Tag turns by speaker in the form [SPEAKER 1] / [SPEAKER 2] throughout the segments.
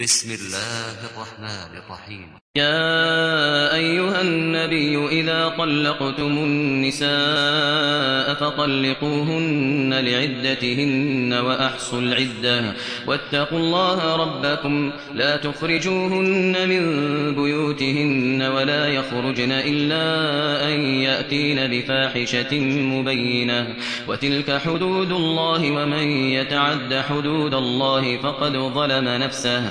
[SPEAKER 1] بسم الله الرحمن الرحيم يا ايها النبي اذا طلقتم النساء فطلقوهن لعدتهن واحصوا العده واتقوا الله ربكم لا تخرجوهن من بيوتهن ولا يخرجن الا ان ياتين بفاحشه مبينه وتلك حدود الله ومن يتعد حدود الله فقد ظلم نفسه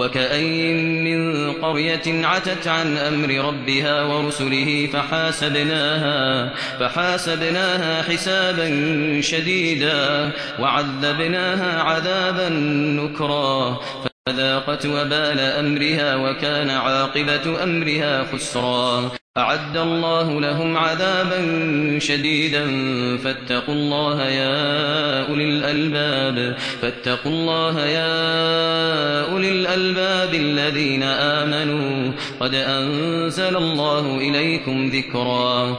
[SPEAKER 1] وَكَأَيِّن مِّن قَرْيَةٍ عَتَتْ عَنْ أَمْرِ رَبِّهَا وَرُسُلِهِ فَحَاسَبْنَاهَا فَحَاسَبْنَاهَا حِسَابًا شَدِيدًا وَعَذَّبْنَاهَا عَذَابًا نُّكْرًا فَذَاقَتْ وَبَالَ أَمْرِهَا وَكَانَ عَاقِبَةُ أَمْرِهَا خُسْرًا أَعَدَّ اللَّهُ لَهُمْ عَذَابًا شَدِيدًا فَاتَّقُوا اللَّهَ يَا أُولِي الْأَلْبَابِ فَاتَّقُوا اللَّهَ يَا أولي الألباب الذين آمنوا قد أنزل الله إليكم ذكرا